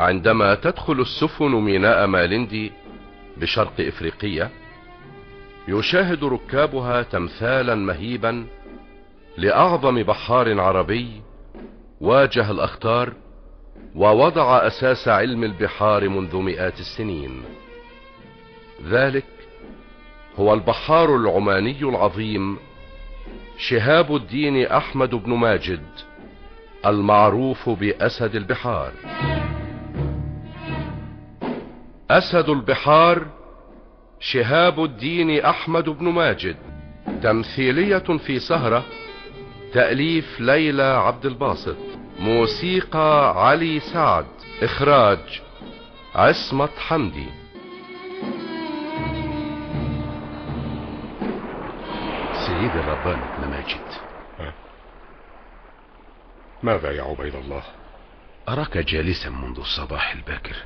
عندما تدخل السفن ميناء مالندي بشرق افريقيا يشاهد ركابها تمثالا مهيبا لأعظم بحار عربي واجه الأخطار ووضع أساس علم البحار منذ مئات السنين. ذلك هو البحار العماني العظيم شهاب الدين أحمد بن ماجد المعروف بأسد البحار. أسد البحار شهاب الدين أحمد بن ماجد. تمثيلية في سهرة تأليف ليلى عبد الباسط. موسيقى علي سعد. إخراج عصمت حمدي. سيدي الربان ابن ماجد. ماذا يا عبيد الله؟ أراك جالسا منذ الصباح الباكر.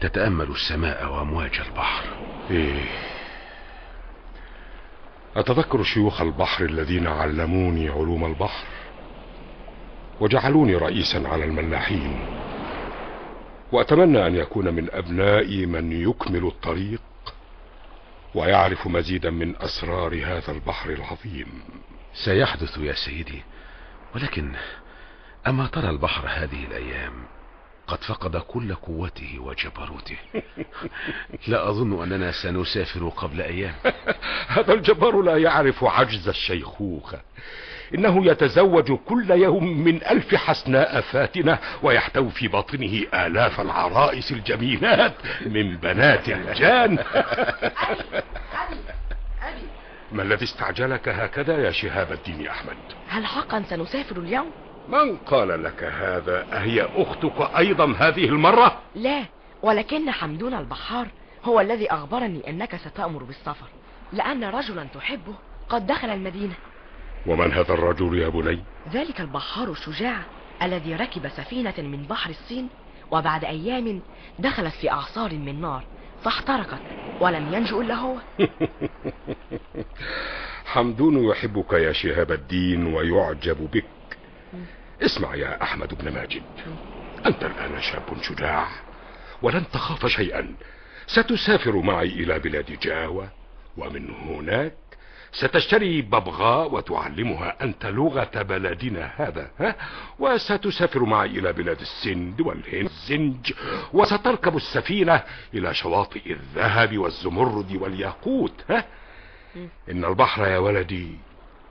تتأمل السماء وأمواج البحر. إيه. أتذكر شيوخ البحر الذين علموني علوم البحر وجعلوني رئيسا على الملاحين. وأتمنى أن يكون من أبنائي من يكمل الطريق ويعرف مزيدا من أسرار هذا البحر العظيم. سيحدث يا سيدي ولكن أما ترى البحر هذه الأيام؟ قد فقد كل قوته وجبروته. لا أظن أننا سنسافر قبل أيام. هذا الجبار لا يعرف عجز الشيخوخة. إنه يتزوج كل يوم من ألف حسناء فاتنة ويحتوي في بطنه آلاف العرائس الجميلات من بنات الجان. ما الذي استعجلك هكذا يا شهاب الدين أحمد؟ هل حقا سنسافر اليوم؟ من قال لك هذا؟ أهي أختك أيضا هذه المرة؟ لا ولكن حمدون البحار هو الذي أخبرني أنك ستأمر بالسفر لأن رجلا تحبه قد دخل المدينة. ومن هذا الرجل يا بني؟ ذلك البحار الشجاع الذي ركب سفينة من بحر الصين وبعد أيام دخلت في أعصار من نار فاحترقت ولم ينجو إلا هو. حمدون يحبك يا شهاب الدين ويعجب بك. اسمع يا أحمد بن ماجد أنت الآن شاب شجاع ولن تخاف شيئا ستسافر معي إلى بلاد جاوة ومن هناك ستشتري ببغاء وتعلمها أنت لغة بلدنا هذا ها؟ وستسافر معي إلى بلاد السند والهند وستركب السفينة إلى شواطئ الذهب والزمرد والياقوت ها؟ إن البحر يا ولدي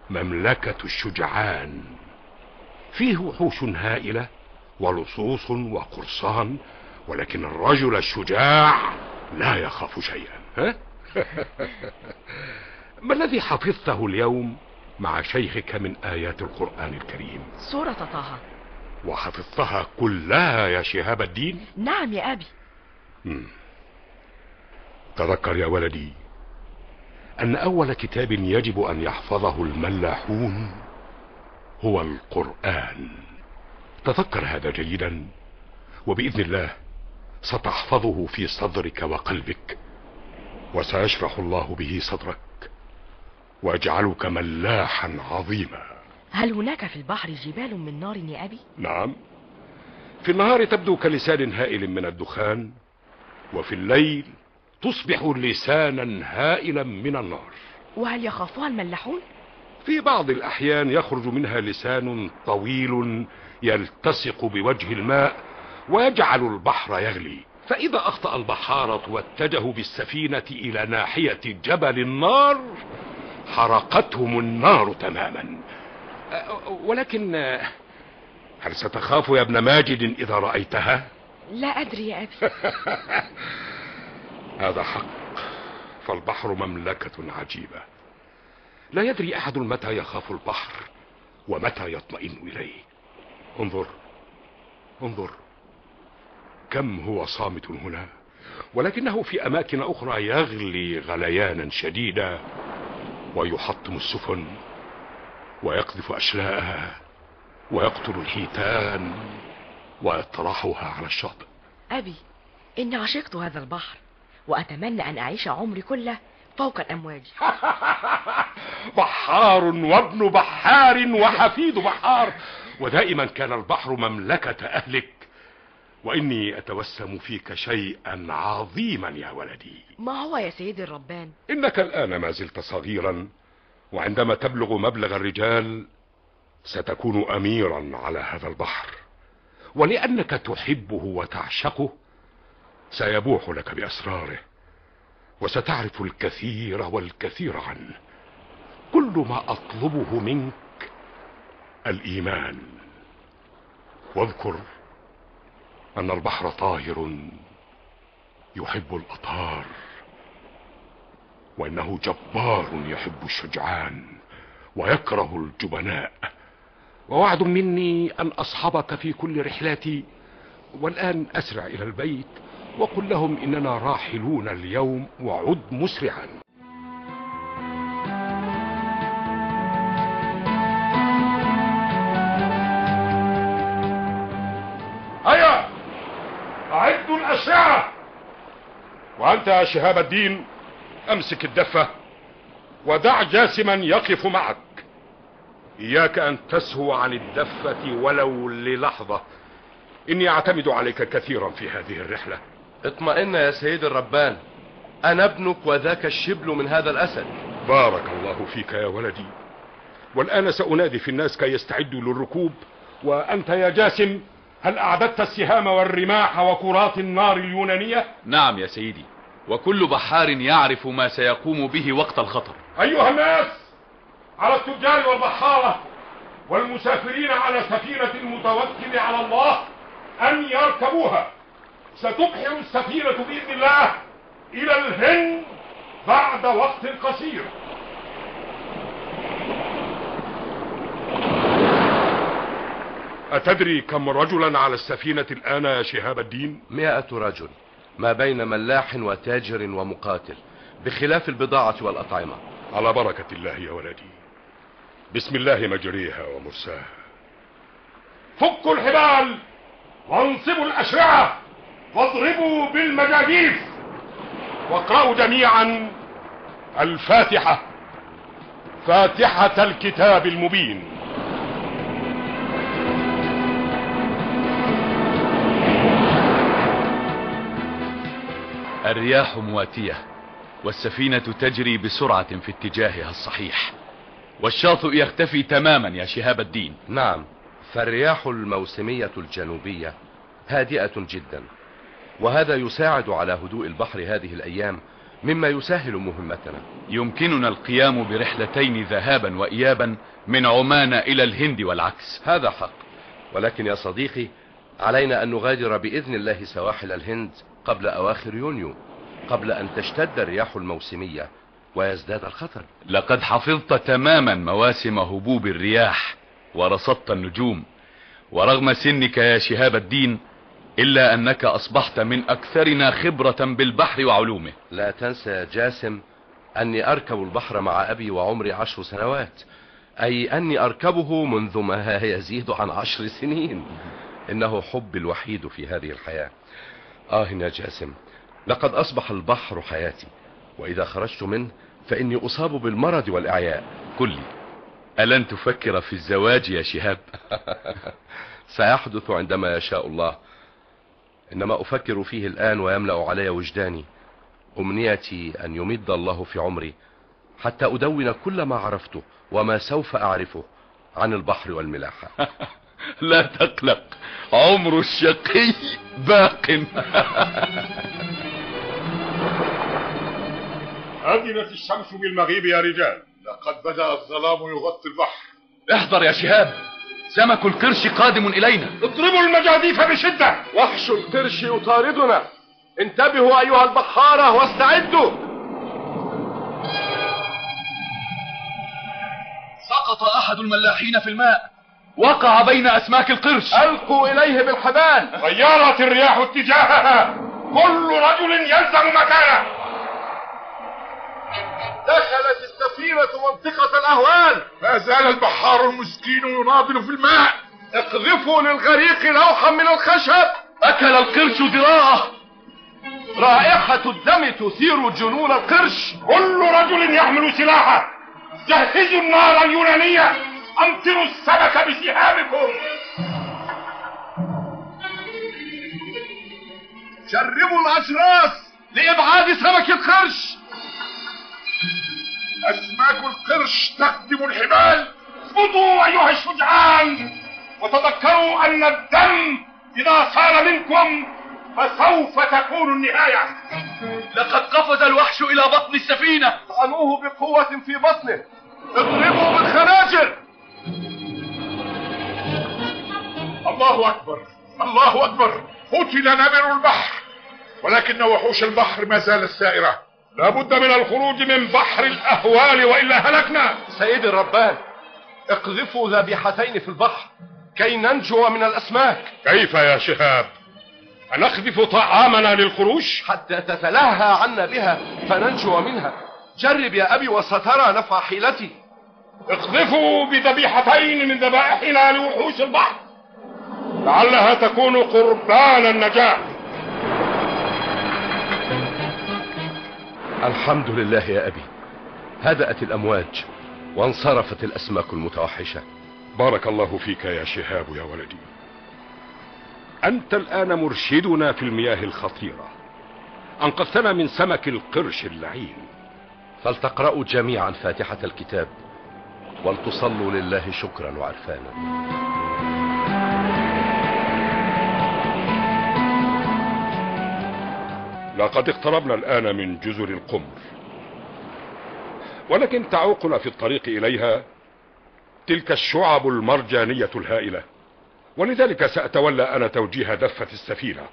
مملكة الشجعان فيه وحوش هائلة ولصوص وقرصان ولكن الرجل الشجاع لا يخاف شيئا. ها؟ ما الذي حفظته اليوم مع شيخك من آيات القرآن الكريم؟ سورة طه. وحفظتها كلها يا شهاب الدين؟ نعم يا أبي. مم. تذكر يا ولدي أن أول كتاب يجب أن يحفظه الملاحون هو القرآن تذكر هذا جيدا وبإذن الله ستحفظه في صدرك وقلبك وسيشرح الله به صدرك ويجعلك ملاحا عظيما هل هناك في البحر جبال من نار يا أبي؟ نعم في النهار تبدو كلسان هائل من الدخان وفي الليل تصبح لسانا هائلا من النار وهل يخافها الملاحون؟ في بعض الأحيان يخرج منها لسان طويل يلتصق بوجه الماء ويجعل البحر يغلي. فإذا أخطأ البحارة واتجهوا بالسفينة إلى ناحية جبل النار حرقتهم النار تماما. ولكن هل ستخاف يا ابن ماجد إذا رأيتها؟ لا أدري يا أبي. هذا حق فالبحر مملكة عجيبة. لا يدري أحد متى يخاف البحر ومتى يطمئن إليه. انظر انظر كم هو صامت هنا ولكنه في أماكن أخرى يغلي غليانا شديدا ويحطم السفن ويقذف أشلاءها ويقتل الحيتان ويطرحها على الشاطئ. أبي إني عشقت هذا البحر وأتمنى أن أعيش عمري كله فوق الأمواج. بحار وابن بحار وحفيد بحار ودائما كان البحر مملكة أهلك وإني أتوسم فيك شيئا عظيما يا ولدي. ما هو يا سيدي الربان؟ إنك الآن ما زلت صغيرا وعندما تبلغ مبلغ الرجال ستكون أميرا على هذا البحر ولأنك تحبه وتعشقه سيبوح لك بأسراره وستعرف الكثير والكثير عنه. كل ما أطلبه منك الإيمان. واذكر أن البحر طاهر يحب الأطهار وإنه جبار يحب الشجعان ويكره الجبناء. ووعد مني أن أصحبك في كل رحلاتي والآن أسرع إلى البيت وقل لهم إننا راحلون اليوم وعد مسرعا. وأنت يا شهاب الدين أمسك الدفة ودع جاسما يقف معك. إياك أن تسهو عن الدفة ولو للحظة. إني أعتمد عليك كثيرا في هذه الرحلة. اطمئن يا سيد الربان أنا ابنك وذاك الشبل من هذا الأسد. بارك الله فيك يا ولدي. والآن سأنادي في الناس كي يستعدوا للركوب. وأنت يا جاسم هل أعددت السهام والرماح وكرات النار اليونانية؟ نعم يا سيدي. وكل بحار يعرف ما سيقوم به وقت الخطر. أيها الناس على التجار والبحارة والمسافرين على سفينة المتوكل على الله أن يركبوها. ستبحر السفينة بإذن الله إلى الهند بعد وقت قصير. أتدري كم رجلا على السفينة الآن يا شهاب الدين؟ مئة رجل. ما بين ملاح وتاجر ومقاتل بخلاف البضاعة والأطعمة. على بركة الله يا ولدي. بسم الله مجريها ومرساها. فكوا الحبال وانصبوا الأشرعة واضربوا بالمجاجيف واقرأوا جميعا الفاتحة فاتحة الكتاب المبين. الرياح مواتية والسفينة تجري بسرعة في اتجاهها الصحيح. والشاطئ يختفي تماما يا شهاب الدين. نعم فالرياح الموسمية الجنوبية هادئة جدا وهذا يساعد على هدوء البحر هذه الأيام مما يسهل مهمتنا. يمكننا القيام برحلتين ذهابا وإيابا من عمان إلى الهند والعكس. هذا حق ولكن يا صديقي علينا أن نغادر بإذن الله سواحل الهند قبل أواخر يونيو قبل أن تشتد الرياح الموسمية ويزداد الخطر. لقد حفظت تماما مواسم هبوب الرياح ورصدت النجوم. ورغم سنك يا شهاب الدين إلا أنك أصبحت من أكثرنا خبرة بالبحر وعلومه. لا تنسى يا جاسم أني أركب البحر مع أبي وعمري عشر سنوات. أي أني أركبه منذ ما يزيد عن عشر سنين. إنه حبي الوحيد في هذه الحياة. آه يا جاسم لقد أصبح البحر حياتي وإذا خرجت منه فإني أصاب بالمرض والإعياء قل لي. ألن تفكر في الزواج يا شهاب؟ سيحدث عندما يشاء الله. إنما أفكر فيه الآن ويملأ علي وجداني. أمنيتي أن يمد الله في عمري حتى أدون كل ما عرفته وما سوف أعرفه عن البحر والملاحة. لا تقلق عمر الشقي باق. أذنت الشمس بالمغيب يا رجال. لقد بدأ الظلام يغطي البحر. احذر يا شهاب سمك القرش قادم إلينا. اضربوا المجاديف بشدة. وحش القرش يطاردنا انتبهوا أيها البحارة واستعدوا. سقط أحد الملاحين في الماء. وقع بين أسماك القرش. ألقوا إليه بالحبال غيرت الرياح اتجاهها. كل رجل يلزم مكانه. دخلت السفينة منطقة الأهوال. ما زال البحار المسكين يناضل في الماء. اقذفوا للغريق لوحا من الخشب. أكل القرش ذراعه. رائحة الدم تثير جنون القرش. كل رجل يحمل سلاحه. جهزوا النار اليونانية. أمطروا السمك بسهامكم. جربوا الأجراس لإبعاد سمك القرش. أسماك القرش تخدم الحبال اثبتوا أيها الشجعان وتذكروا أن الدم إذا صار منكم فسوف تكون النهاية. لقد قفز الوحش إلى بطن السفينة. طعنوه بقوة في بطنه. اضربوا بالخناجر. الله أكبر الله أكبر. قتل نمر البحر. ولكن وحوش البحر ما زالت سائرة لابد من الخروج من بحر الأهوال وإلا هلكنا. سيدي الربان اقذفوا ذبيحتين في البحر كي ننجو من الأسماك. كيف يا شهاب؟ أنخذف طعامنا للخروج؟ حتى تتلهى عنا بها فننجو منها. جرب يا أبي وسترى نفع حيلتي اقذفوا بذبيحتين من ذبائحنا لوحوش البحر. لعلها تكون قربان النجاة. الحمد لله يا أبي. هدأت الأمواج وانصرفت الأسماك المتوحشة. بارك الله فيك يا شهاب يا ولدي. أنت الآن مرشدنا في المياه الخطيرة. أنقذتنا من سمك القرش اللعين. فلتقرأوا جميعا فاتحة الكتاب. ولتصلوا لله شكرا وعرفانا. لقد اقتربنا الآن من جزر القمر. ولكن تعوقنا في الطريق إليها تلك الشعب المرجانية الهائلة. ولذلك سأتولى أنا توجيه دفة السفينة.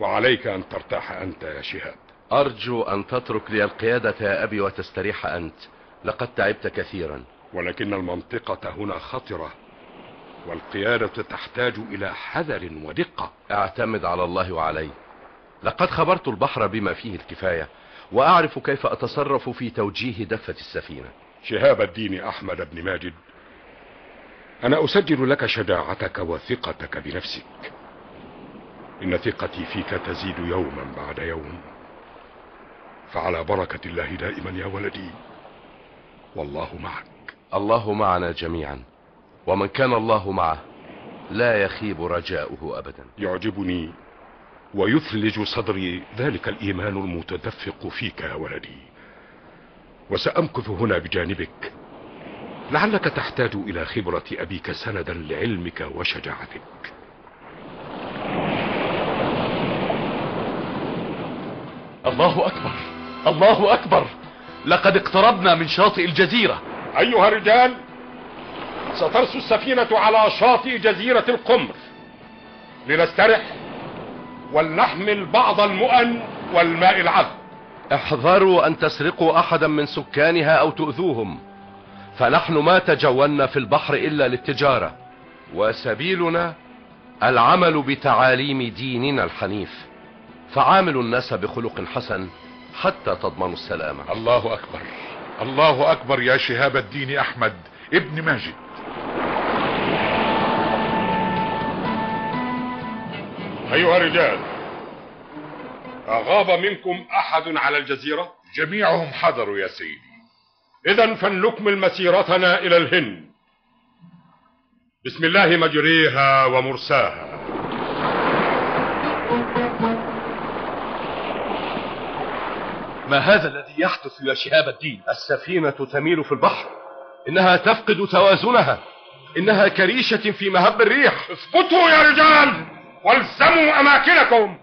وعليك أن ترتاح أنت يا شهاب. أرجو أن تترك لي القيادة يا أبي وتستريح أنت. لقد تعبت كثيرا. ولكن المنطقة هنا خطرة والقيادة تحتاج إلى حذر ودقة. أعتمد على الله وعلي. لقد خبرت البحر بما فيه الكفاية وأعرف كيف أتصرف في توجيه دفة السفينة. شهاب الدين أحمد بن ماجد أنا أسجل لك شجاعتك وثقتك بنفسك. إن ثقتي فيك تزيد يوما بعد يوم. فعلى بركة الله دائما يا ولدي والله معك. الله معنا جميعا ومن كان الله معه لا يخيب رجاؤه أبدا. يعجبني ويثلج صدري ذلك الإيمان المتدفق فيك يا ولدي. وسأمكث هنا بجانبك لعلك تحتاج إلى خبرة أبيك سندا لعلمك وشجاعتك. الله أكبر الله أكبر. لقد اقتربنا من شاطئ الجزيرة. أيها الرجال سترسو السفينة على شاطئ جزيرة القمر. لنسترح ولنحمل بعض المؤن والماء العذب. احذروا أن تسرقوا أحدا من سكانها أو تؤذوهم. فنحن ما تجولنا في البحر إلا للتجارة. وسبيلنا العمل بتعاليم ديننا الحنيف. فعاملوا الناس بخلق حسن حتى تضمنوا السلامة. الله أكبر. الله أكبر يا شهاب الدين أحمد ابن ماجد. أيها الرجال أغاب منكم أحد على الجزيرة؟ جميعهم حضروا يا سيدي. إذا فلنكمل مسيرتنا إلى الهند. بسم الله مجريها ومرساها. ما هذا الذي يحدث يا شهاب الدين؟ السفينة تميل في البحر. إنها تفقد توازنها. إنها كريشة في مهب الريح. اثبتوا يا رجال والزموا أماكنكم.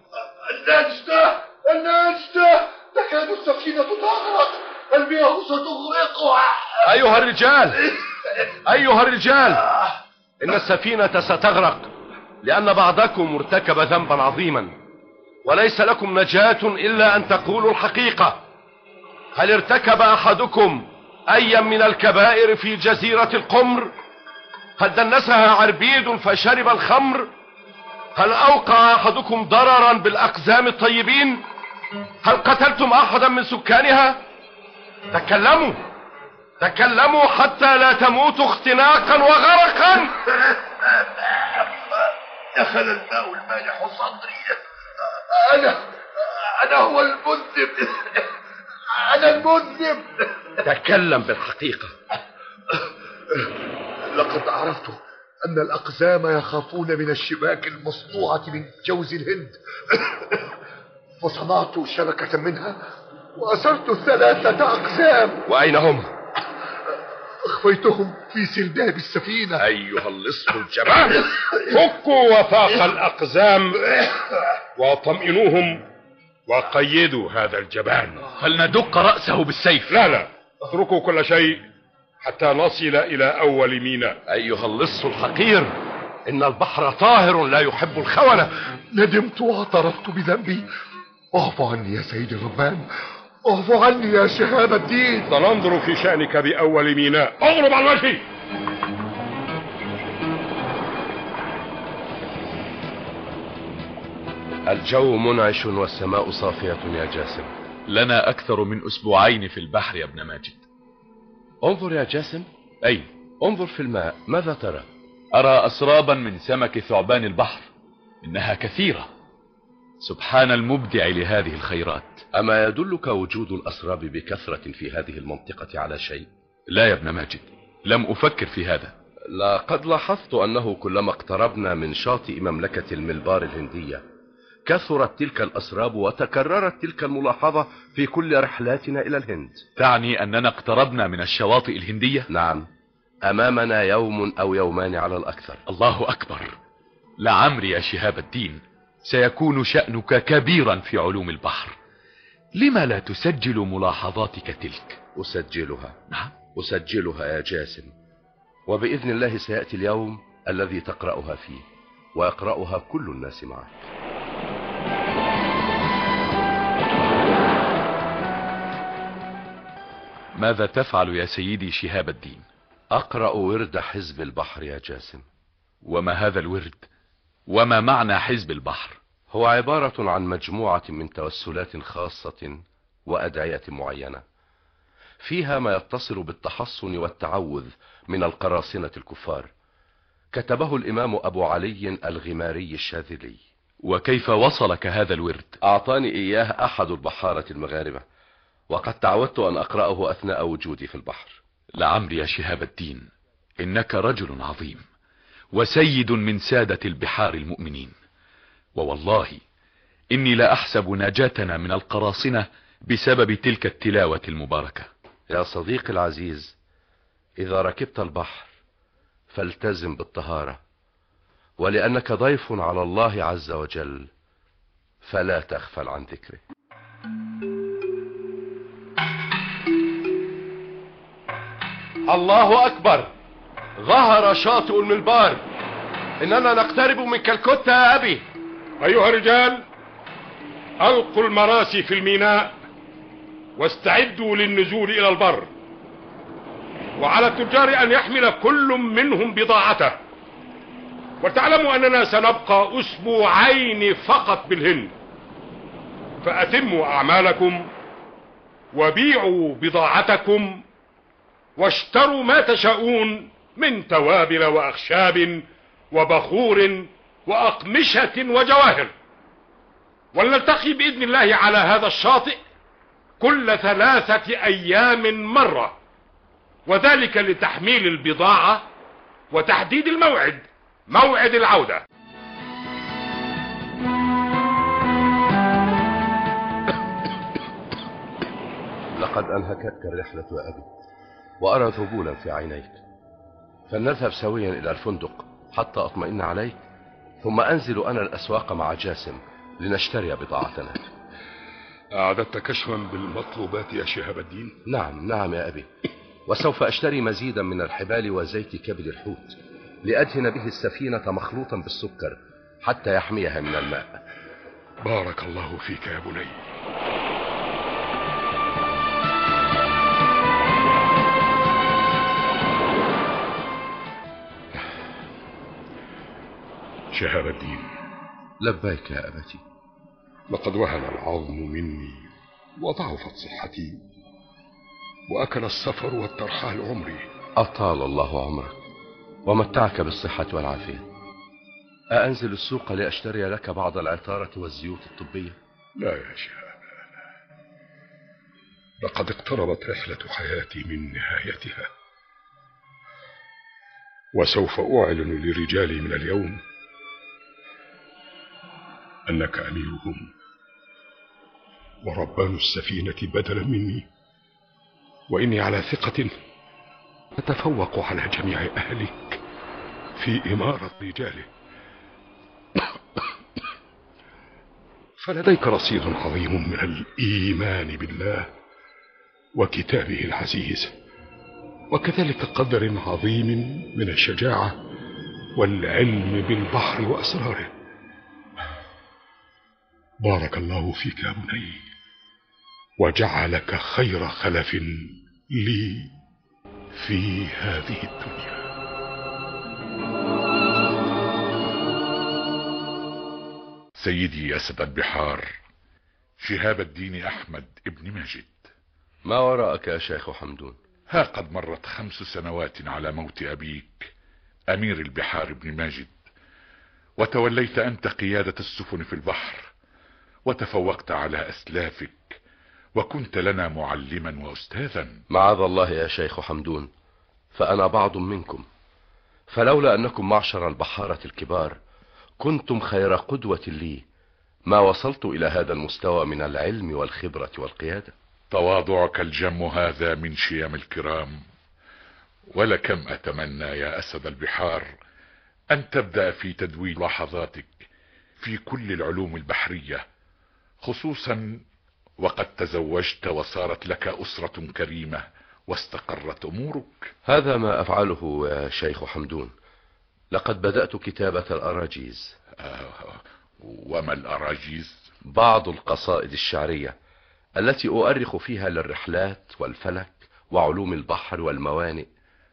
النجدة النجدة تكاد السفينة تغرق. المياه ستغرقها. أيها الرجال أيها الرجال إن السفينة ستغرق لأن بعضكم ارتكب ذنبا عظيما. وليس لكم نجاة إلا أن تقولوا الحقيقة. هل ارتكب أحدكم أيا من الكبائر في جزيرة القمر؟ هل دنسها عربيد فشرب الخمر؟ هل أوقع أحدكم ضررا بالأقزام الطيبين؟ هل قتلتم أحدا من سكانها؟ تكلموا تكلموا حتى لا تموتوا اختناقا وغرقا. دخل الماء المالح صدري أنا أنا هو المذنب. أنا المذنب. تكلم بالحقيقة. لقد عرفت أن الأقزام يخافون من الشباك المصنوعة من جوز الهند. فصنعت شبكة منها وأسرت ثلاثة أقزام. وأين هم؟ أخفيتهم في سرداب السفينة. أيها اللص الجبان. فكوا وثاق الأقزام وطمئنوهم وقيدوا هذا الجبان. فلندق رأسه بالسيف؟ لا لا. اتركوا كل شيء حتى نصل إلى أول ميناء. أيها اللص الحقير إن البحر طاهر لا يحب الخونة ندمت واعترفت بذنبي. اعفو عني يا سيدي الربان. اعفو عني يا شهاب الدين. سننظر في شأنك بأول ميناء. اغرب عن وجهي الجو منعش والسماء صافية يا جاسم. لنا أكثر من أسبوعين في البحر يا ابن ماجد. انظر يا جاسم. أي. انظر في الماء. ماذا ترى؟ أرى أسرابا من سمك ثعبان البحر. إنها كثيرة. سبحان المبدع لهذه الخيرات. أما يدلك وجود الأسراب بكثرة في هذه المنطقة على شيء؟ لا يا ابن ماجد لم أفكر في هذا. لقد لاحظت أنه كلما اقتربنا من شاطئ مملكة الملبار الهندية كثرت تلك الأسراب وتكررت تلك الملاحظة في كل رحلاتنا إلى الهند. تعني أننا اقتربنا من الشواطئ الهندية؟ نعم أمامنا يوم أو يومان على الأكثر. الله أكبر. لعمري يا شهاب الدين. سيكون شأنك كبيرا في علوم البحر. لما لا تسجل ملاحظاتك تلك؟ أسجلها. نعم. أسجلها يا جاسم. وبإذن الله سيأتي اليوم الذي تقرأها فيه ويقرأها كل الناس معك. ماذا تفعل يا سيدي شهاب الدين؟ أقرأ ورد حزب البحر يا جاسم. وما هذا الورد؟ وما معنى حزب البحر؟ هو عبارة عن مجموعة من توسلات خاصة وأدعية معينة. فيها ما يتصل بالتحصن والتعوذ من القراصنة الكفار. كتبه الإمام أبو علي الغماري الشاذلي. وكيف وصلك هذا الورد؟ أعطاني إياه أحد البحارة المغاربة وقد تعودت أن أقرأه أثناء وجودي في البحر. لعمري يا شهاب الدين إنك رجل عظيم. وسيد من سادة البحار المؤمنين. ووالله إني لا أحسب نجاتنا من القراصنة بسبب تلك التلاوة المباركة. يا صديقي العزيز إذا ركبت البحر فالتزم بالطهارة ولأنك ضيف على الله عز وجل فلا تغفل عن ذكره. الله أكبر. ظهر شاطئ الملبار. إننا نقترب من كالكتة يا أبي. أيها الرجال ألقوا المراسي في الميناء واستعدوا للنزول إلى البر. وعلى التجار أن يحمل كل منهم بضاعته. وتعلموا أننا سنبقى أسبوعين فقط بالهند. فأتموا أعمالكم وبيعوا بضاعتكم واشتروا ما تشاءون من توابل وأخشاب وبخور وأقمشة وجواهر. ولنلتقي بإذن الله على هذا الشاطئ كل ثلاثة أيام مرة وذلك لتحميل البضاعة وتحديد الموعد موعد العودة. لقد أنهكتك الرحلة يا أبي وأرى ذبولا في عينيك. فلنذهب سويا إلى الفندق حتى أطمئن عليك ثم أنزل أنا الأسواق مع جاسم لنشتري بضاعتنا. أعددت كشفا بالمطلوبات يا شهاب الدين؟ نعم نعم يا أبي. وسوف أشتري مزيدا من الحبال وزيت كبد الحوت لأدهن به السفينة مخلوطا بالسكر حتى يحميها من الماء. بارك الله فيك يا بني. شهاب الدين. لبيك يا أبتي. لقد وهن العظم مني وضعفت صحتي وأكل السفر والترحال عمري أطال الله عمرك ومتعك بالصحة والعافية. أأنزل السوق لأشتري لك بعض العطارة والزيوت الطبية؟ لا يا شهاب. لقد اقتربت رحلة حياتي من نهايتها وسوف أعلن لرجالي من اليوم أنك أميرهم. وربان السفينة بدلا مني. وإني على ثقة أتفوق على جميع أهلك في إمارة رجاله. فلديك رصيد عظيم من الإيمان بالله وكتابه العزيز وكذلك قدر عظيم من الشجاعة والعلم بالبحر وأسراره. بارك الله فيك يا بني وجعلك خير خلف لي في هذه الدنيا. سيدي أسد البحار شهاب الدين أحمد ابن ماجد. ما وراءك يا شيخ حمدون؟ ها قد مرت خمس سنوات على موت أبيك أمير البحار ابن ماجد وتوليت أنت قيادة السفن في البحر. وتفوقت على أسلافك وكنت لنا معلما وأستاذا. معاذ الله يا شيخ حمدون فأنا بعض منكم. فلولا أنكم معشر البحارة الكبار كنتم خير قدوة لي. ما وصلت إلى هذا المستوى من العلم والخبرة والقيادة. تواضعك الجم هذا من شيم الكرام. ولكم أتمنى يا أسد البحار أن تبدأ في تدوين لحظاتك في كل العلوم البحرية. خصوصا وقد تزوجت وصارت لك أسرة كريمة واستقرت أمورك. هذا ما أفعله يا شيخ حمدون. لقد بدأت كتابة الأراجيز. آه وما الأراجيز؟ بعض القصائد الشعرية التي أؤرخ فيها للرحلات والفلك وعلوم البحر والموانئ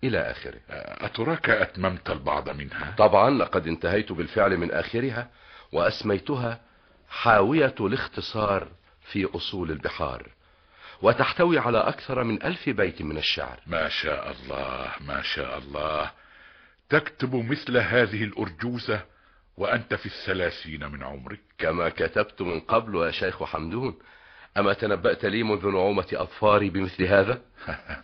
إلى آخره. آه أتراك أتممت البعض منها؟ طبعا لقد انتهيت بالفعل من آخرها وأسميتها حاوية الاختصار في أصول البحار وتحتوي على أكثر من ألف بيت من الشعر. ما شاء الله ما شاء الله. تكتب مثل هذه الأرجوزة وأنت في الثلاثين من عمرك. كما كتبت من قبل يا شيخ حمدون أما تنبأت لي منذ نعومة أظفاري بمثل هذا؟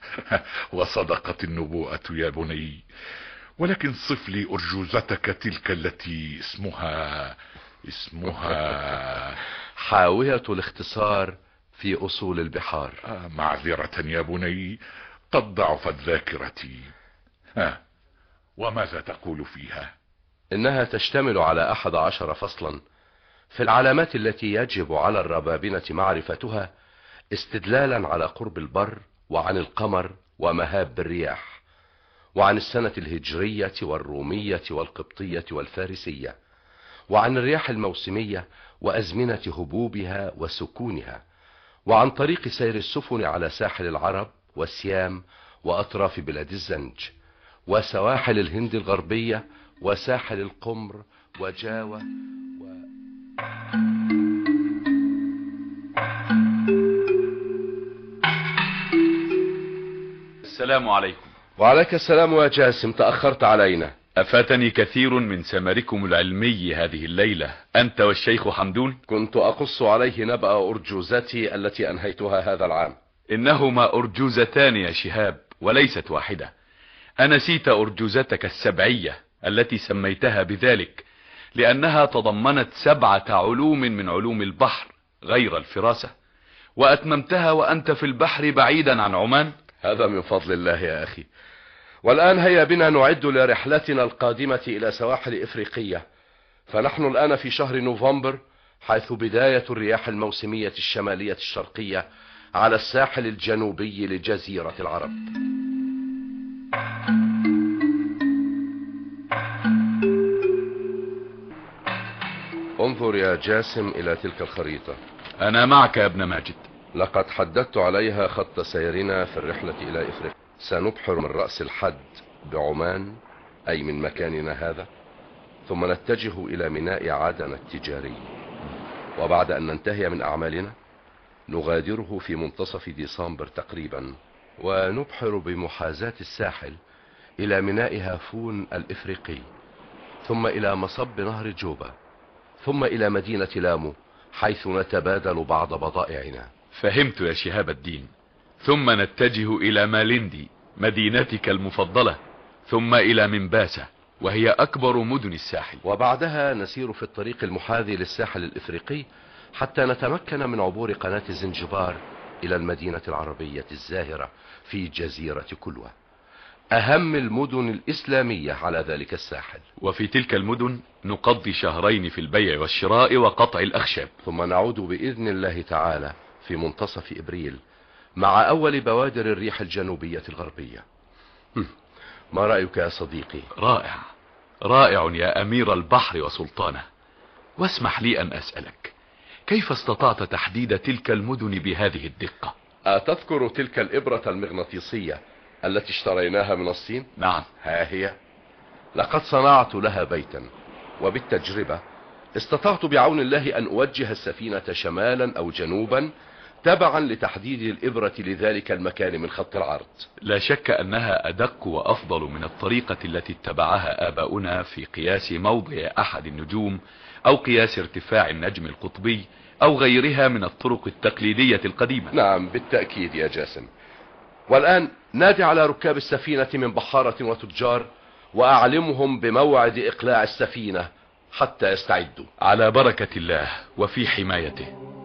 وصدقت النبوءة يا بني. ولكن صف لي أرجوزتك تلك التي اسمها اسمها حاوية الاختصار في أصول البحار. آه معذرة يا بني قد ضعفت ذاكرتي. ها وماذا تقول فيها؟ إنها تشتمل على أحد عشر فصلا. في العلامات التي يجب على الربابنة معرفتها استدلالا على قرب البر وعن القمر ومهاب الرياح وعن السنة الهجرية والرومية والقبطية والفارسية. وعن الرياح الموسمية وأزمنة هبوبها وسكونها وعن طريق سير السفن على ساحل العرب والسيام وأطراف بلاد الزنج وسواحل الهند الغربية وساحل القمر وجاوة و... السلام عليكم. وعليك السلام يا جاسم تأخرت علينا. أفاتني كثير من ثمركم العلمي هذه الليلة. أنت والشيخ حمدون؟ كنت أقص عليه نبأ أرجوزتي التي أنهيتها هذا العام. إنهما أرجوزتان يا شهاب وليست واحدة. أنسيت أرجوزتك السبعية التي سميتها بذلك لأنها تضمنت سبعة علوم من علوم البحر غير الفراسة. وأتممتها وأنت في البحر بعيدا عن عمان؟ هذا من فضل الله يا أخي. والآن هيا بنا نعد لرحلتنا القادمة إلى سواحل إفريقية. فنحن الآن في شهر نوفمبر حيث بداية الرياح الموسمية الشمالية الشرقية على الساحل الجنوبي لجزيرة العرب. انظر يا جاسم إلى تلك الخريطة. أنا معك يا ابن ماجد. لقد حددت عليها خط سيرنا في الرحلة إلى إفريقيا. سنبحر من رأس الحد بعمان أي من مكاننا هذا؟ ثم نتجه إلى ميناء عدن التجاري. وبعد أن ننتهي من أعمالنا نغادره في منتصف ديسمبر تقريبا ونبحر بمحاذاة الساحل إلى ميناء هافون الإفريقي ثم إلى مصب نهر جوبا ثم إلى مدينة لامو حيث نتبادل بعض بضائعنا. فهمت يا شهاب الدين. ثم نتجه إلى مالندي مدينتك المفضلة ثم إلى منباسة وهي أكبر مدن الساحل. وبعدها نسير في الطريق المحاذي للساحل الإفريقي حتى نتمكن من عبور قناة زنجبار إلى المدينة العربية الزاهرة في جزيرة كلوة. أهم المدن الإسلامية على ذلك الساحل. وفي تلك المدن نقضي شهرين في البيع والشراء وقطع الأخشاب. ثم نعود بإذن الله تعالى في منتصف إبريل مع أول بوادر الريح الجنوبية الغربية. ما رأيك يا صديقي؟ رائع. رائع يا أمير البحر وسلطانه. واسمح لي أن أسألك كيف استطعت تحديد تلك المدن بهذه الدقة؟ أتذكر تلك الإبرة المغناطيسية التي اشتريناها من الصين؟ نعم. ها هي. لقد صنعت لها بيتا وبالتجربة استطعت بعون الله أن أوجه السفينة شمالا أو جنوبا تبعا لتحديد الإبرة لذلك المكان من خط العرض. لا شك أنها أدق وأفضل من الطريقة التي اتبعها آباؤنا في قياس موضع أحد النجوم أو قياس ارتفاع النجم القطبي أو غيرها من الطرق التقليدية القديمة. نعم بالتأكيد يا جاسم. والآن نادي على ركاب السفينة من بحارة وتجار وأعلمهم بموعد إقلاع السفينة حتى يستعدوا. على بركة الله وفي حمايته.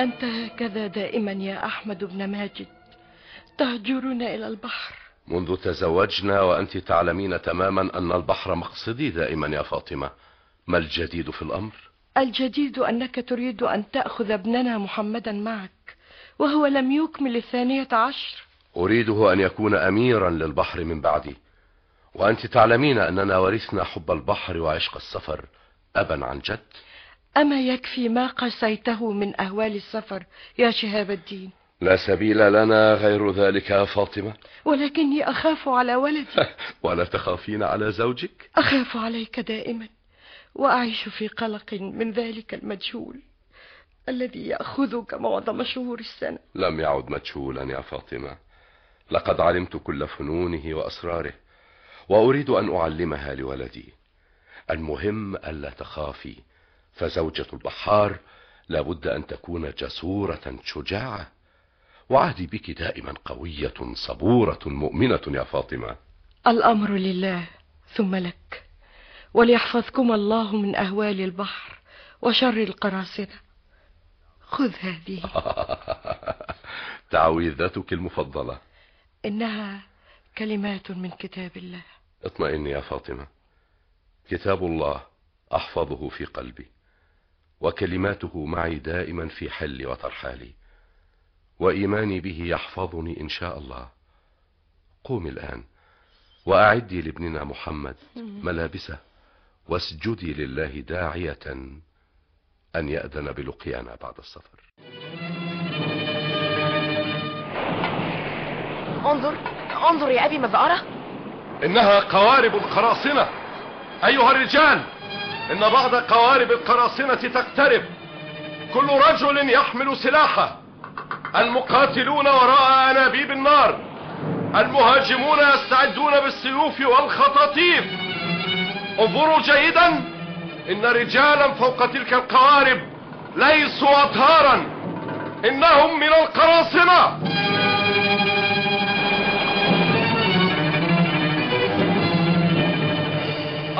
أنت هكذا دائما يا أحمد بن ماجد تهجرنا إلى البحر. منذ تزوجنا وأنت تعلمين تماما أن البحر مقصدي دائما يا فاطمة. ما الجديد في الأمر؟ الجديد أنك تريد أن تأخذ ابننا محمدا معك وهو لم يكمل الثانية عشر. أريده أن يكون أميرا للبحر من بعدي. وأنت تعلمين أننا ورثنا حب البحر وعشق السفر. أبا عن جد. أما يكفي ما قسيته من أهوال السفر يا شهاب الدين؟ لا سبيل لنا غير ذلك يا فاطمة. ولكني أخاف على ولدي. ولا تخافين على زوجك؟ أخاف عليك دائما وأعيش في قلق من ذلك المجهول الذي يأخذك معظم شهور السنة. لم يعد مجهولا يا فاطمة. لقد علمت كل فنونه وأسراره وأريد أن أعلمها لولدي. المهم ألا تخافي. فزوجة البحار لابد أن تكون جسورة شجاعة. وعهدي بك دائما قوية صبورة مؤمنة يا فاطمة. الأمر لله ثم لك وليحفظكم الله من أهوال البحر وشر القراصنة. خذ هذه. تعويذتك المفضلة. إنها كلمات من كتاب الله. اطمئني يا فاطمة. كتاب الله أحفظه في قلبي. وكلماته معي دائما في حلي وترحالي وإيماني به يحفظني إن شاء الله. قومي الآن. وأعدي لابننا محمد ملابسه. واسجدي لله داعية أن يأذن بلقيانا بعد السفر. انظر انظر يا أبي ماذا أرى إنها قوارب القراصنة. أيها الرجال. إن بعض قوارب القراصنة تقترب. كل رجل يحمل سلاحه. المقاتلون وراء أنابيب النار. المهاجمون يستعدون بالسيوف والخطاطيف. انظروا جيدا. إن رجالا فوق تلك القوارب ليسوا أطهارا. إنهم من القراصنة.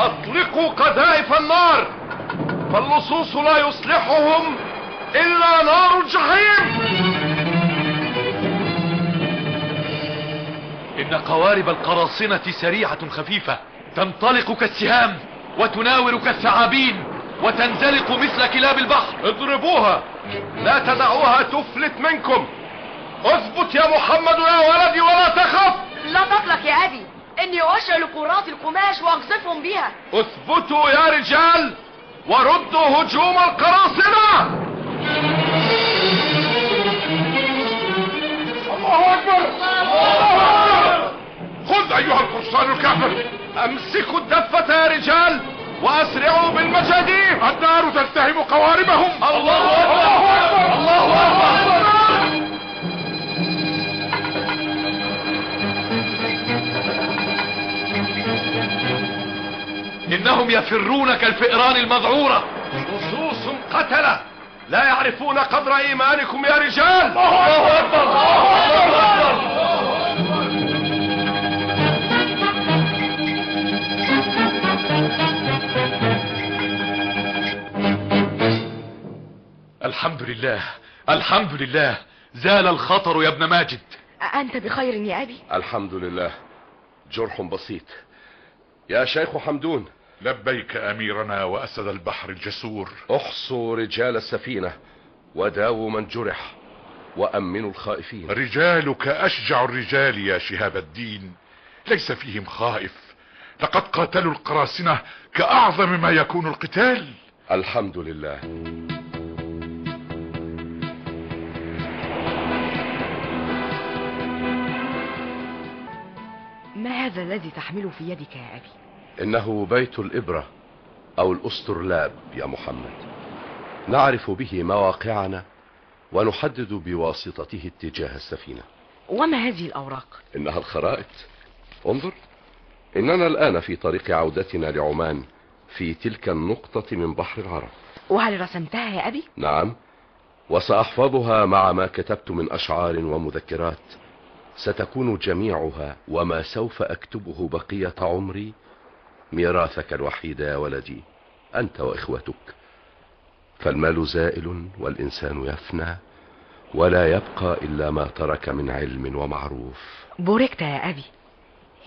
أطلقوا قذائف النار فاللصوص لا يصلحهم إلا نار الجحيم. إن قوارب القراصنة سريعة خفيفة تنطلق كالسهام وتناور كالثعابين وتنزلق مثل كلاب البحر. اضربوها لا تدعوها تفلت منكم. اثبت يا محمد يا ولدي ولا تخف. لا تقلق يا أبي. إني أشعل كرات القماش وأقذفهم بها. اثبتوا يا رجال وردوا هجوم القراصنة! الله أكبر! الله خذ أيها القرصان الكافر أمسكوا الدفة يا رجال وأسرعوا بالمجاديف. النار تلتهم قواربهم. الله أكبر! الله أكبر! إنهم يفرون كالفئران المذعورة. لصوص قتلة. لا يعرفون قدر إيمانكم يا رجال. الحمد لله الحمد لله زال الخطر يا ابن ماجد. أنت بخير يا أبي؟ الحمد لله جرح بسيط. يا شيخ حمدون لبيك أميرنا وأسد البحر الجسور. أحصوا رجال السفينة وداووا من جرح وأمنوا الخائفين. رجالك أشجع الرجال يا شهاب الدين. ليس فيهم خائف. لقد قاتلوا القراصنة كأعظم ما يكون القتال. الحمد لله. ما هذا الذي تحمله في يدك يا أبي؟ إنه بيت الإبرة أو الأسترلاب يا محمد. نعرف به مواقعنا ونحدد بواسطته اتجاه السفينة. وما هذه الأوراق؟ إنها الخرائط. انظر. إننا الآن في طريق عودتنا لعمان في تلك النقطة من بحر العرب. وهل رسمتها يا أبي؟ نعم. وسأحفظها مع ما كتبت من أشعار ومذكرات. ستكون جميعها وما سوف أكتبه بقية عمري ميراثك الوحيد يا ولدي أنت وإخوتك. فالمال زائل والإنسان يفنى ولا يبقى إلا ما ترك من علم ومعروف. بوركت يا أبي.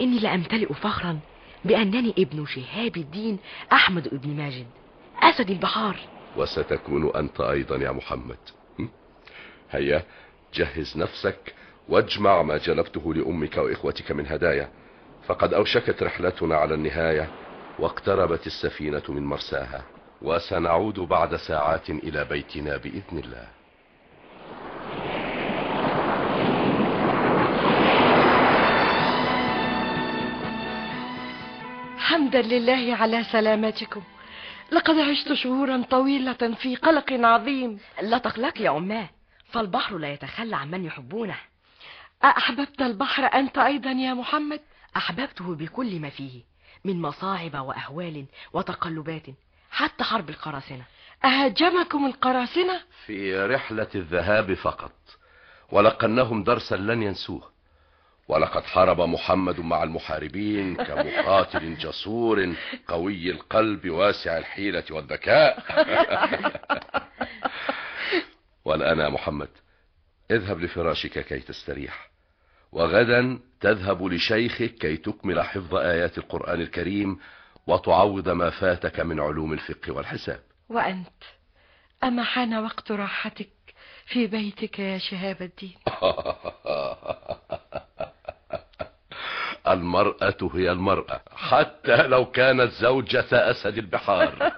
إني لأمتلئ فخرا بأنني ابن شهاب الدين أحمد ابن ماجد أسد البحار. وستكون أنت أيضا يا محمد? هيا جهز نفسك واجمع ما جلبته لأمك وإخوتك من هدايا. فقد أوشكت رحلتنا على النهاية واقتربت السفينة من مرساها وسنعود بعد ساعات إلى بيتنا بإذن الله. حمدا لله على سلامتكم. لقد عشت شهورا طويلة في قلق عظيم. لا تقلق يا أماه فالبحر لا يتخلى عن من يحبونه. أحببت البحر أنت أيضا يا محمد؟ أحببته بكل ما فيه من مصاعب وأهوال وتقلبات حتى حرب القراصنة. أهاجمكم القراصنة؟ في رحلة الذهاب فقط ولقنهم درسا لن ينسوه. ولقد حارب محمد مع المحاربين كمقاتل جسور قوي القلب واسع الحيلة والذكاء. والآن يا محمد اذهب لفراشك كي تستريح. وغدا تذهب لشيخك كي تكمل حفظ آيات القرآن الكريم وتعوض ما فاتك من علوم الفقه والحساب. وأنت أما حان وقت راحتك في بيتك يا شهاب الدين؟ المرأة هي المرأة حتى لو كانت زوجة أسد البحار.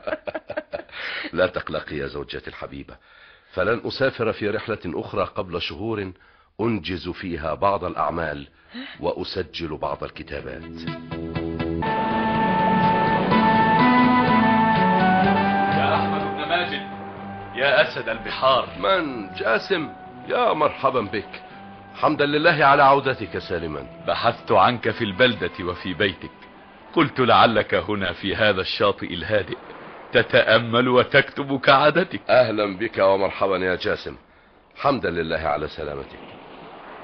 لا تقلقي يا زوجتي الحبيبة فلن أسافر في رحلة أخرى قبل شهور أنجز فيها بعض الأعمال وأسجل بعض الكتابات. يا أحمد بن ماجد يا أسد البحار. من؟ جاسم. يا مرحبا بك. حمدا لله على عودتك سالما. بحثت عنك في البلدة وفي بيتك. قلت لعلك هنا في هذا الشاطئ الهادئ. تتأمل وتكتب كعادتك. أهلا بك ومرحبا يا جاسم. حمدا لله على سلامتك.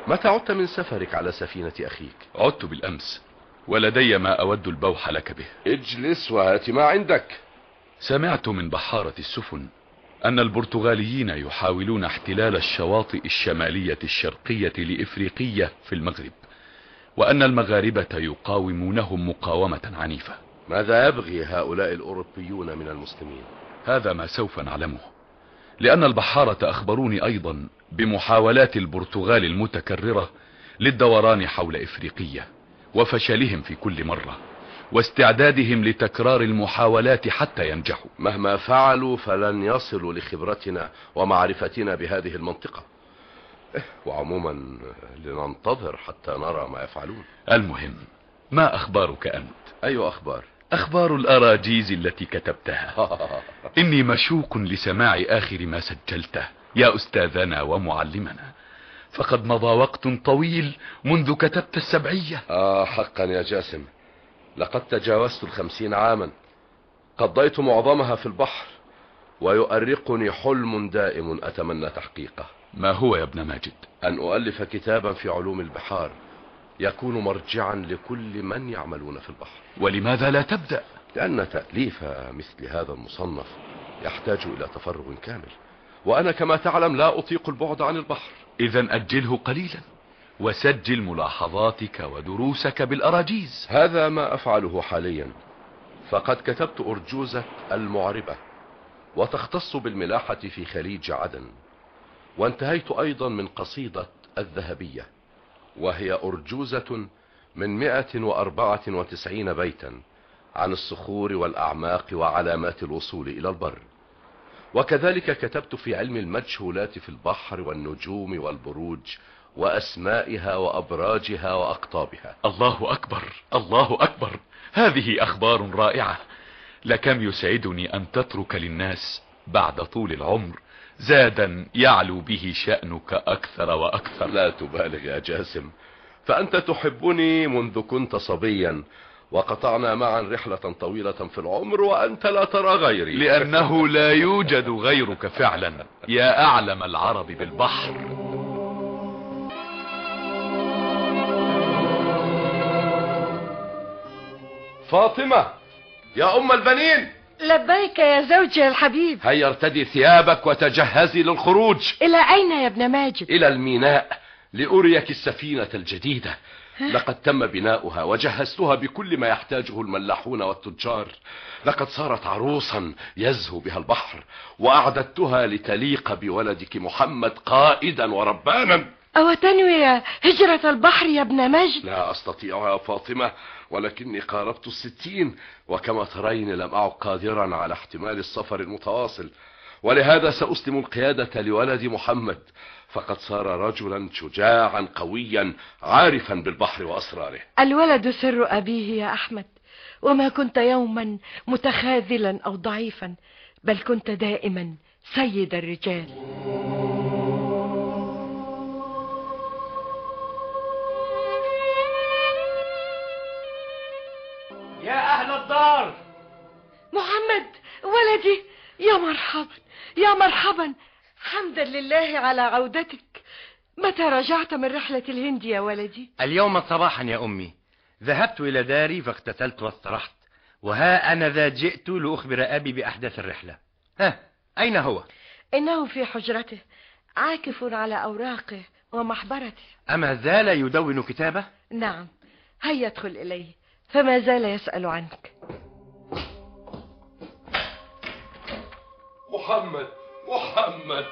متى عدت من سفرك على سفينة أخيك؟ عدت بالأمس ولدي ما أود البوح لك به. اجلس وهات ما عندك. سمعت من بحارة السفن أن البرتغاليين يحاولون احتلال الشواطئ الشمالية الشرقية لإفريقية في المغرب وأن المغاربة يقاومونهم مقاومة عنيفة. ماذا يبغي هؤلاء الأوروبيون من المسلمين؟ هذا ما سوف نعلمه. لأن البحارة أخبروني أيضا بمحاولات البرتغال المتكررة للدوران حول إفريقية وفشلهم في كل مرة واستعدادهم لتكرار المحاولات حتى ينجحوا. مهما فعلوا فلن يصلوا لخبرتنا ومعرفتنا بهذه المنطقة. وعموما لننتظر حتى نرى ما يفعلون. المهم ما أخبارك أنت؟ أي أخبار؟ أخبار الأراجيز التي كتبتها. إني مشوق لسماع آخر ما سجلته. يا أستاذنا ومعلمنا. فقد مضى وقت طويل منذ كتبت السبعية. آه حقا يا جاسم. لقد تجاوزت الخمسين عاما. قضيت معظمها في البحر ويؤرقني حلم دائم أتمنى تحقيقه. ما هو يا ابن ماجد؟ أن أؤلف كتابا في علوم البحار. يكون مرجعا لكل من يعملون في البحر. ولماذا لا تبدأ؟ لأن تأليف مثل هذا المصنف يحتاج إلى تفرغ كامل. وأنا كما تعلم لا أطيق البعد عن البحر. إذا أجله قليلا. وسجل ملاحظاتك ودروسك بالأراجيز. هذا ما أفعله حاليا. فقد كتبت أرجوزة المعربة وتختص بالملاحة في خليج عدن. وانتهيت أيضا من قصيدة الذهبية. وهي أرجوزة من 194 بيتا عن الصخور والأعماق وعلامات الوصول إلى البر. وكذلك كتبت في علم المجهولات في البحر والنجوم والبروج وأسمائها وأبراجها وأقطابها. الله أكبر الله أكبر. هذه أخبار رائعة. لكم يسعدني أن تترك للناس بعد طول العمر زادا يعلو به شأنك أكثر وأكثر. لا تبالغ يا جاسم فأنت تحبني منذ كنت صبيا وقطعنا معا رحلة طويلة في العمر وأنت لا ترى غيري. لأنه لا يوجد غيرك فعلا. يا أعلم العرب بالبحر. فاطمة يا أم البنين! لبيك يا زوجي الحبيب. هيا ارتدي ثيابك وتجهزي للخروج. إلى أين يا ابن ماجد؟ إلى الميناء لأريك السفينة الجديدة. لقد تم بناؤها وجهزتها بكل ما يحتاجه الملاحون والتجار. لقد صارت عروسا يزهو بها البحر وأعددتها لتليق بولدك محمد قائدا وربانا. أو تنوي هجرة البحر يا ابن ماجد؟ لا أستطيع يا فاطمة. ولكني قاربت الستين وكما ترين لم أعد قادرا على احتمال السفر المتواصل. ولهذا سأسلم القيادة لولدي محمد فقد صار رجلا شجاعا قويا عارفا بالبحر وأسراره. الولد سر أبيه يا أحمد وما كنت يوما متخاذلا أو ضعيفا بل كنت دائما سيد الرجال. الدار محمد ولدي يا مرحبا يا مرحبا. حمدا لله على عودتك. متى رجعت من رحلة الهند يا ولدي؟ اليوم صباحا يا أمي. ذهبت إلى داري فاغتسلت واسترحت. وها أنا ذا جئت لأخبر أبي بأحداث الرحلة. ها أين هو؟ إنه في حجرته عاكف على أوراقه ومحبرته. أما زال يدون كتابه؟ نعم هيا ادخل إليه. فما زال يسأل عنك. محمد محمد.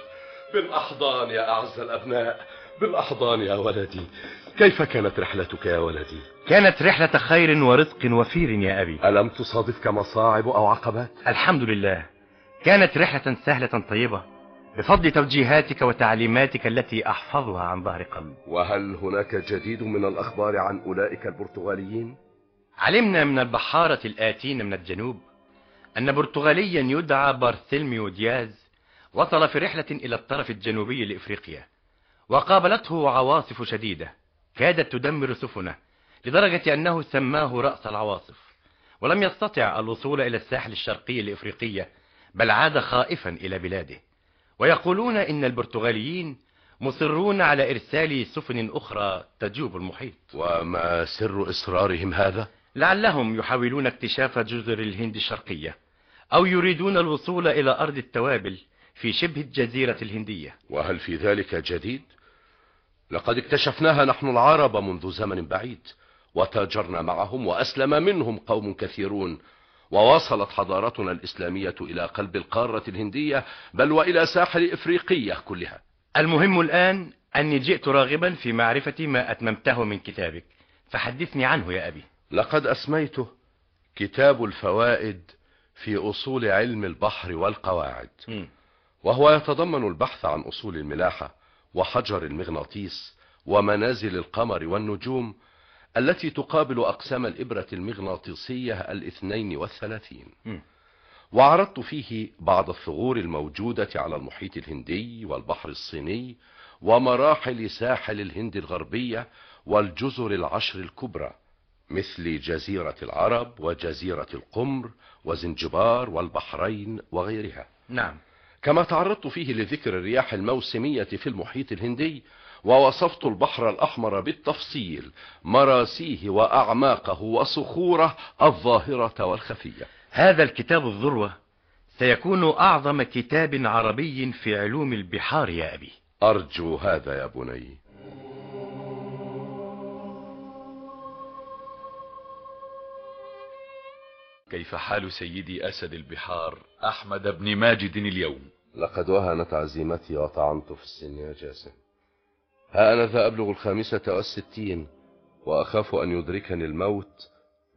بالأحضان يا أعز الأبناء بالأحضان يا ولدي. كيف كانت رحلتك يا ولدي؟ كانت رحلة خير ورزق وفير يا أبي. ألم تصادفك مصاعب أو عقبات؟ الحمد لله. كانت رحلة سهلة طيبة بفضل توجيهاتك وتعليماتك التي أحفظها عن ظهر قلب. وهل هناك جديد من الأخبار عن أولئك البرتغاليين؟ علمنا من البحارة الآتين من الجنوب أن برتغاليا يدعى بارثلميو دياز وصل في رحلة إلى الطرف الجنوبي لإفريقيا وقابلته عواصف شديدة كادت تدمر سفنه لدرجة أنه سماه رأس العواصف ولم يستطع الوصول إلى الساحل الشرقي الإفريقية بل عاد خائفا إلى بلاده. ويقولون إن البرتغاليين مصرون على إرسال سفن أخرى تجوب المحيط. وما سر إصرارهم هذا؟ لعلهم يحاولون اكتشاف جزر الهند الشرقية أو يريدون الوصول إلى أرض التوابل في شبه الجزيرة الهندية. وهل في ذلك جديد؟ لقد اكتشفناها نحن العرب منذ زمن بعيد وتاجرنا معهم وأسلم منهم قوم كثيرون ووصلت حضارتنا الإسلامية إلى قلب القارة الهندية بل وإلى ساحل إفريقية كلها. المهم الآن أني جئت راغبا في معرفة ما أتممته من كتابك فحدثني عنه يا أبي. لقد أسميته كتاب الفوائد في أصول علم البحر والقواعد. وهو يتضمن البحث عن أصول الملاحة وحجر المغناطيس ومنازل القمر والنجوم التي تقابل أقسام الإبرة المغناطيسية الاثنين والثلاثين. وعرضت فيه بعض الثغور الموجودة على المحيط الهندي والبحر الصيني ومراحل ساحل الهند الغربية والجزر العشر الكبرى مثل جزيرة العرب وجزيرة القمر وزنجبار والبحرين وغيرها. نعم. كما تعرضت فيه لذكر الرياح الموسمية في المحيط الهندي ووصفت البحر الأحمر بالتفصيل مراسيه وأعماقه وصخوره الظاهرة والخفية. هذا الكتاب الذروة سيكون أعظم كتاب عربي في علوم البحار يا أبي. أرجو هذا يا بني. كيف حال سيدي أسد البحار أحمد بن ماجد اليوم؟ لقد وهنت عزيمتي وطعنت في السن يا جاسم. ها أنا ذا أبلغ الخامسة والستين وأخاف أن يدركني الموت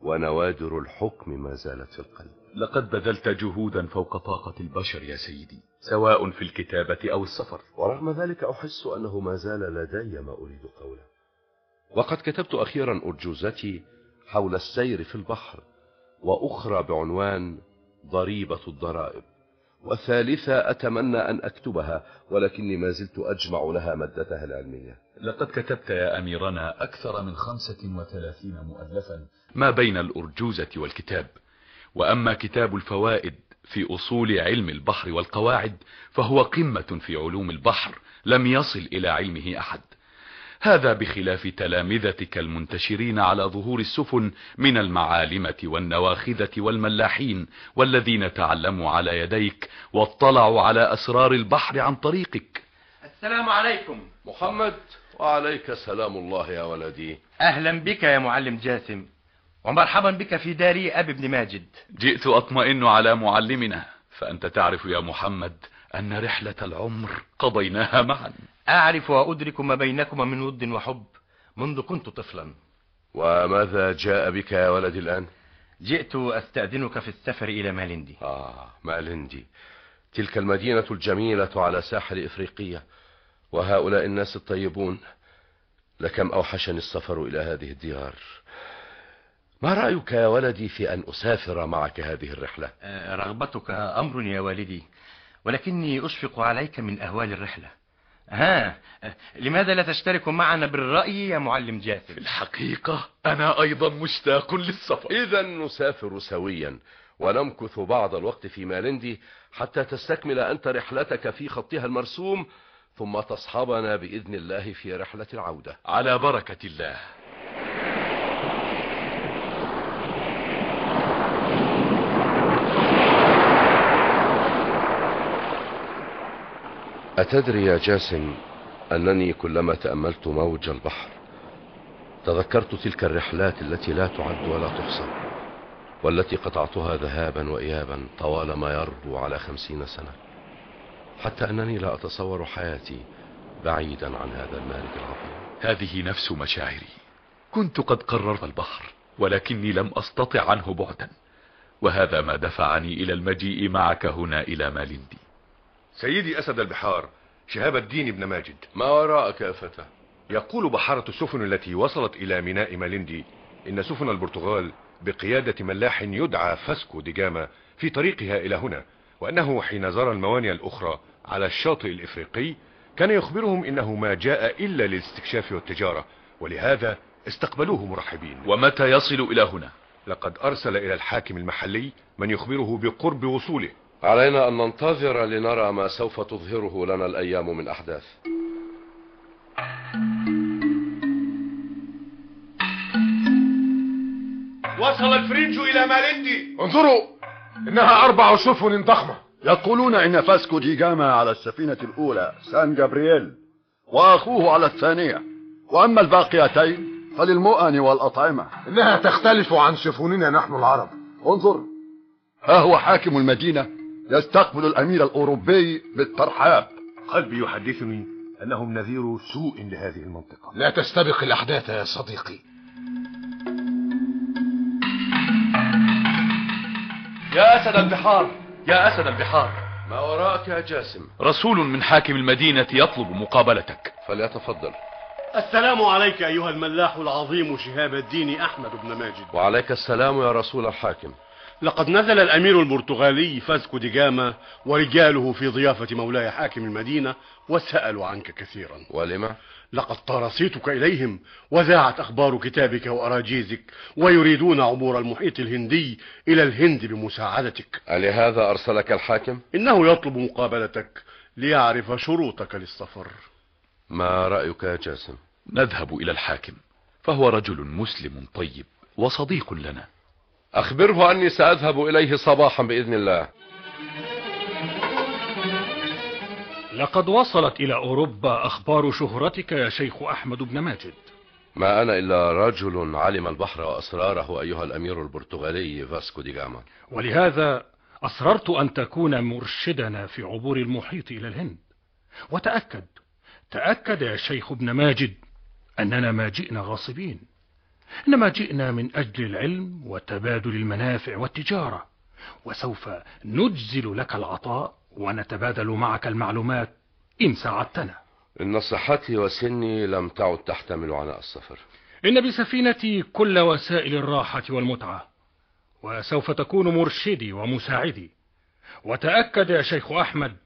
ونوادر الحكم ما زالت في القلب. لقد بذلت جهودا فوق طاقة البشر يا سيدي سواء في الكتابة أو السفر. ورغم ذلك أحس أنه ما زال لدي ما أريد قوله. وقد كتبت أخيرا أرجوزتي حول السير في البحر. وأخرى بعنوان ضريبة الضرائب. وثالثة أتمنى أن أكتبها ولكني ما زلت أجمع لها مادتها العلمية. لقد كتبت يا أميرنا أكثر من خمسة وثلاثين مؤلفا ما بين الأرجوزة والكتاب. وأما كتاب الفوائد في أصول علم البحر والقواعد فهو قمة في علوم البحر لم يصل إلى علمه أحد. هذا بخلاف تلامذتك المنتشرين على ظهور السفن من المعالمة والنواخذة والملاحين والذين تعلموا على يديك واطلعوا على أسرار البحر عن طريقك. السلام عليكم. محمد وعليك سلام الله يا ولدي. أهلا بك يا معلم جاسم ومرحبا بك في داري أبي بن ماجد. جئت أطمئن على معلمنا فأنت تعرف يا محمد أن رحلة العمر قضيناها معا. أعرف وأدرك ما بينكما من ود وحب منذ كنت طفلا. وماذا جاء بك يا ولدي الآن؟ جئت أستأذنك في السفر إلى مالندي. آه مالندي. تلك المدينة الجميلة على ساحل إفريقية وهؤلاء الناس الطيبون. لكم أوحشني السفر إلى هذه الديار. ما رأيك يا ولدي في أن أسافر معك هذه الرحلة؟ آه، رغبتك أمر يا والدي ولكني أشفق عليك من أهوال الرحلة. ها لماذا لا تشترك معنا بالرأي يا معلم جاسم في الحقيقة أنا أيضا مشتاق للسفر. إذا نسافر سويا ونمكث بعض الوقت في مالندي حتى تستكمل أنت رحلتك في خطها المرسوم ثم تصحبنا بإذن الله في رحلة العودة. على بركة الله. أتدري يا جاسم أنني كلما تأملت موج البحر تذكرت تلك الرحلات التي لا تعد ولا تحصى والتي قطعتها ذهابا وإيابا طوال ما يربو على خمسين سنة حتى أنني لا أتصور حياتي بعيدا عن هذا المالك العظيم. هذه نفس مشاعري. كنت قد قررت البحر ولكني لم أستطع عنه بعدا وهذا ما دفعني إلى المجيء معك هنا إلى مالندي. سيدي أسد البحار شهاب الدين بن ماجد. ما وراءك يا فتى؟ يقول بحارة السفن التي وصلت إلى ميناء مالندي إن سفن البرتغال بقيادة ملاح يدعى فاسكو دي جاما في طريقها إلى هنا وأنه حين زار الموانئ الأخرى على الشاطئ الإفريقي كان يخبرهم إنه ما جاء إلا للاستكشاف والتجارة ولهذا استقبلوه مرحبين. ومتى يصل إلى هنا؟ لقد أرسل إلى الحاكم المحلي من يخبره بقرب وصوله. علينا أن ننتظر لنرى ما سوف تظهره لنا الأيام من أحداث. وصل الفرنج إلى مالندي انظروا إنها أربع سفن ضخمة. يقولون إن فاسكو دي جاما على السفينة الأولى سان جابرييل وأخوه على الثانية. وأما الباقيتين فللمؤن والأطعمة. إنها تختلف عن سفننا نحن العرب. انظر ها هو حاكم المدينة؟ يستقبل الأمير الأوروبي بالترحاب. قلبي يحدثني أنهم نذير سوء لهذه المنطقة. لا تستبق الأحداث يا صديقي. يا أسد البحار يا أسد البحار. ما وراءك يا جاسم؟ رسول من حاكم المدينة يطلب مقابلتك. فليتفضل. السلام عليك أيها الملاح العظيم شهاب الدين أحمد بن ماجد. وعليك السلام يا رسول الحاكم. لقد نزل الأمير البرتغالي فاسكو دي جاما ورجاله في ضيافة مولاي حاكم المدينة وسألوا عنك كثيرا ولما؟ لقد طار صيتك إليهم وذاعت أخبار كتابك وأراجيزك ويريدون عبور المحيط الهندي إلى الهند بمساعدتك ألهذا أرسلك الحاكم؟ إنه يطلب مقابلتك ليعرف شروطك للسفر ما رأيك يا جاسم؟ نذهب إلى الحاكم فهو رجل مسلم طيب وصديق لنا أخبره أني سأذهب إليه صباحا بإذن الله. لقد وصلت إلى أوروبا أخبار شهرتك يا شيخ أحمد بن ماجد. ما أنا إلا رجل علم البحر وأسراره أيها الأمير البرتغالي فاسكو دي جاما ولهذا أصررت أن تكون مرشدنا في عبور المحيط إلى الهند. وتأكد تأكد يا شيخ ابن ماجد أننا ما جئنا غاصبين. إنما جئنا من أجل العلم وتبادل المنافع والتجارة وسوف نجزل لك العطاء ونتبادل معك المعلومات إن ساعدتنا. إن صحتي وسني لم تعد تحتمل عناء السفر إن بسفينتي كل وسائل الراحة والمتعة وسوف تكون مرشدي ومساعدي. وتأكد يا شيخ أحمد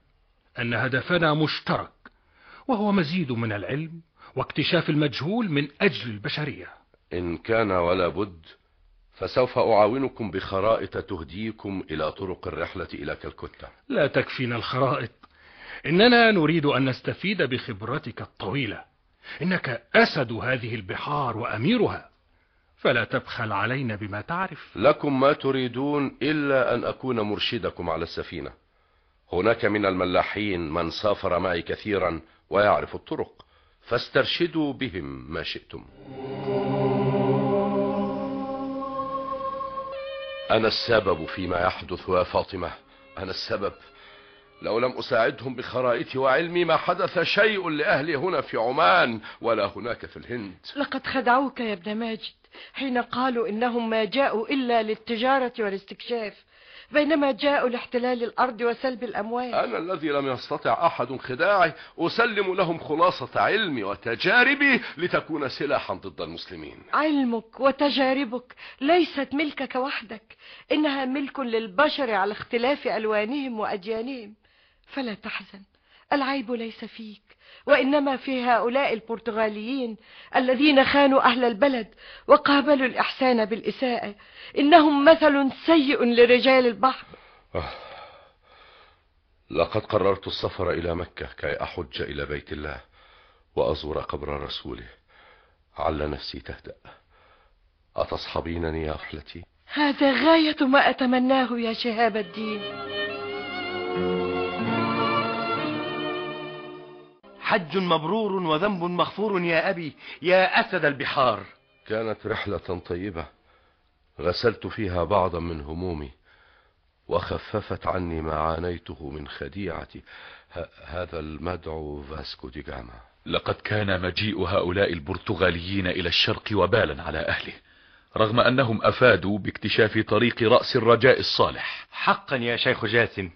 أن هدفنا مشترك وهو مزيد من العلم واكتشاف المجهول من أجل البشرية. إن كان ولا بد فسوف أعاونكم بخرائط تهديكم إلى طرق الرحلة إلى كالكتة. لا تكفينا الخرائط. إننا نريد أن نستفيد بخبرتك الطويلة. إنك أسد هذه البحار وأميرها. فلا تبخل علينا بما تعرف. لكم ما تريدون إلا أن أكون مرشدكم على السفينة. هناك من الملاحين من سافر معي كثيرا ويعرف الطرق. فاسترشدوا بهم ما شئتم. أنا السبب فيما يحدث يا فاطمة. أنا السبب. لو لم أساعدهم بخرائطي وعلمي ما حدث شيء لأهلي هنا في عمان ولا هناك في الهند. لقد خدعوك يا ابن ماجد حين قالوا إنهم ما جاءوا إلا للتجارة والاستكشاف. بينما جاءوا لاحتلال الأرض وسلب الأموال. أنا الذي لم يستطع أحد خداعي أسلم لهم خلاصة علمي وتجاربي لتكون سلاحا ضد المسلمين. علمك وتجاربك ليست ملكك وحدك إنها ملك للبشر على اختلاف ألوانهم وأديانهم. فلا تحزن العيب ليس فيك. وإنما في هؤلاء البرتغاليين الذين خانوا أهل البلد وقابلوا الإحسان بالإساءة. إنهم مثل سيء لرجال البحر. آه. لقد قررت السفر إلى مكة كي أحج إلى بيت الله وأزور قبر رسوله. عل نفسي تهدأ. أتصحبينني يا رحلتي هذا غاية ما أتمناه يا شهاب الدين. حج مبرور وذنب مغفور يا أبي يا أسد البحار. كانت رحلة طيبة غسلت فيها بعضا من همومي وخففت عني ما عانيته من خديعتي. هذا المدعو فاسكو دي جاما لقد كان مجيء هؤلاء البرتغاليين إلى الشرق وبالا على أهله رغم أنهم أفادوا باكتشاف طريق رأس الرجاء الصالح. حقا يا شيخ جاسم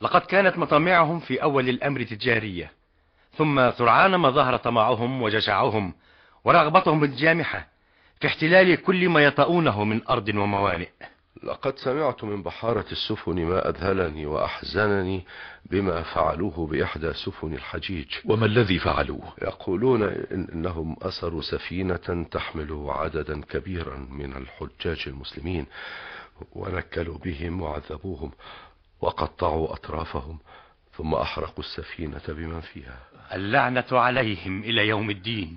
لقد كانت مطامعهم في أول الأمر تجارية. ثم سرعان ما ظهر طمعهم وجشعهم ورغبتهم الجامحة في احتلال كل ما يطؤونه من أرض وموانئ. لقد سمعت من بحارة السفن ما أذهلني وأحزنني بما فعلوه بإحدى سفن الحجيج. وما الذي فعلوه؟ يقولون إن إنهم أسروا سفينة تحمل عددا كبيرا من الحجاج المسلمين ونكلوا بهم وعذبوهم وقطعوا أطرافهم ثم أحرقوا السفينة بمن فيها. اللعنة عليهم إلى يوم الدين.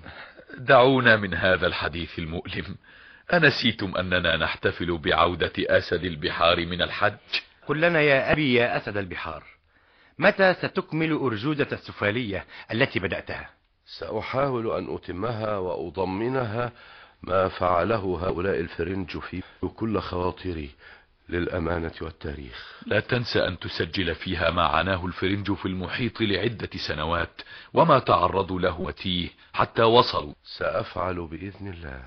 دعونا من هذا الحديث المؤلم. أنسيتم أننا نحتفل بعودة أسد البحار من الحج؟ كلنا يا أبي يا أسد البحار متى ستكمل أرجوزة السفالية التي بدأتها؟ سأحاول أن أتمها وأضمنها ما فعله هؤلاء الفرنج في كل خواطري. للأمانة والتاريخ. لا تنسى أن تسجل فيها ما عناه الفرنج في المحيط لعدة سنوات وما تعرضوا له وتيه حتى وصلوا. سأفعل بإذن الله.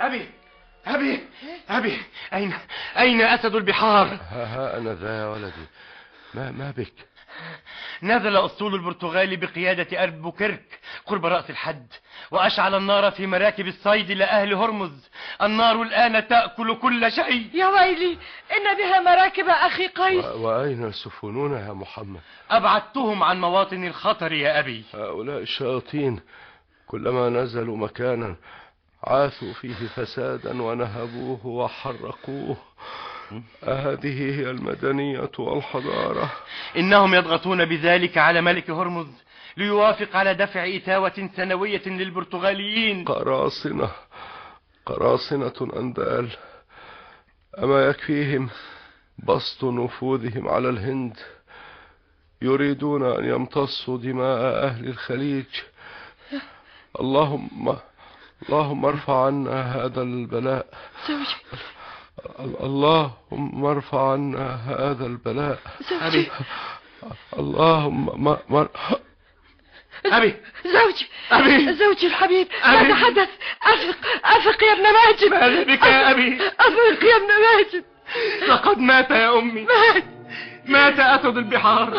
أبي أبي أبي أين أين أسد البحار؟ ها ها أنا ذا يا ولدي. ما ما بك؟ نزل أسطول البرتغال بقيادة ألبوكرك قرب رأس الحد وأشعل النار في مراكب الصيد لأهل هرمز. النار الآن تأكل كل شيء. يا ويلي إن بها مراكب أخي قيس. و- وأين سفننا يا محمد؟ أبعدتهم عن مواطن الخطر يا أبي. هؤلاء الشياطين كلما نزلوا مكانا عاثوا فيه فسادا ونهبوه وحرقوه. هذه هي المدنية والحضارة إنهم يضغطون بذلك على ملك هرمز ليوافق على دفع إتاوة سنوية للبرتغاليين. قراصنة قراصنة أندال أما يكفيهم بسط نفوذهم على الهند يريدون أن يمتصوا دماء أهل الخليج. اللهم اللهم ارفع عنا هذا البلاء. زوجي اللهم ارفع عنا هذا البلاء. زوجي. اللهم ما ما أبي. زوجي. أبي. زوجي الحبيب. أبي. ماذا حدث. أفق أفق يا ابن ماجد. ماذا بك يا أبي؟ أفق يا ابن ماجد. لقد مات يا أمي. مات. مات أسد البحار.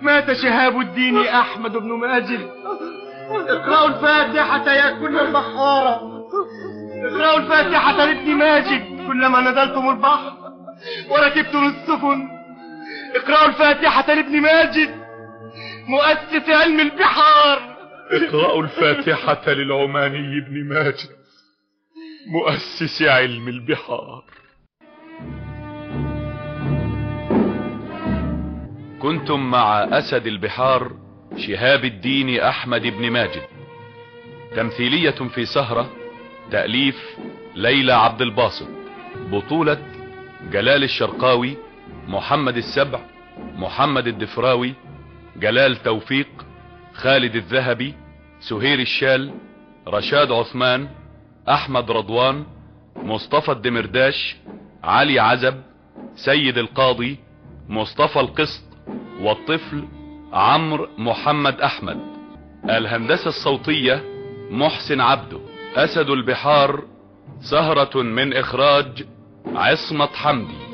مات شهاب الدين أحمد بن ماجد. اقرأوا الفاتحة يا كل البحارة. اقرأوا الفاتحة لابن ماجد. كلما نزلتم البحر وركبتم السفن. اقرأوا الفاتحة لابن ماجد مؤسس علم البحار. اقرأوا الفاتحة للعماني بن ماجد مؤسس علم البحار. كنتم مع أسد البحار شهاب الدين أحمد بن ماجد. تمثيلية في سهرة تأليف ليلى عبد الباسط. بطولة جلال الشرقاوي محمد السبع محمد الدفراوي جلال توفيق خالد الذهبي سهير الشال رشاد عثمان أحمد رضوان مصطفى الدمرداش علي عزب سيد القاضي مصطفى القسط والطفل عمرو محمد أحمد. الهندسة الصوتية محسن عبده. أسد البحار سهرة من إخراج عصمت حمدي.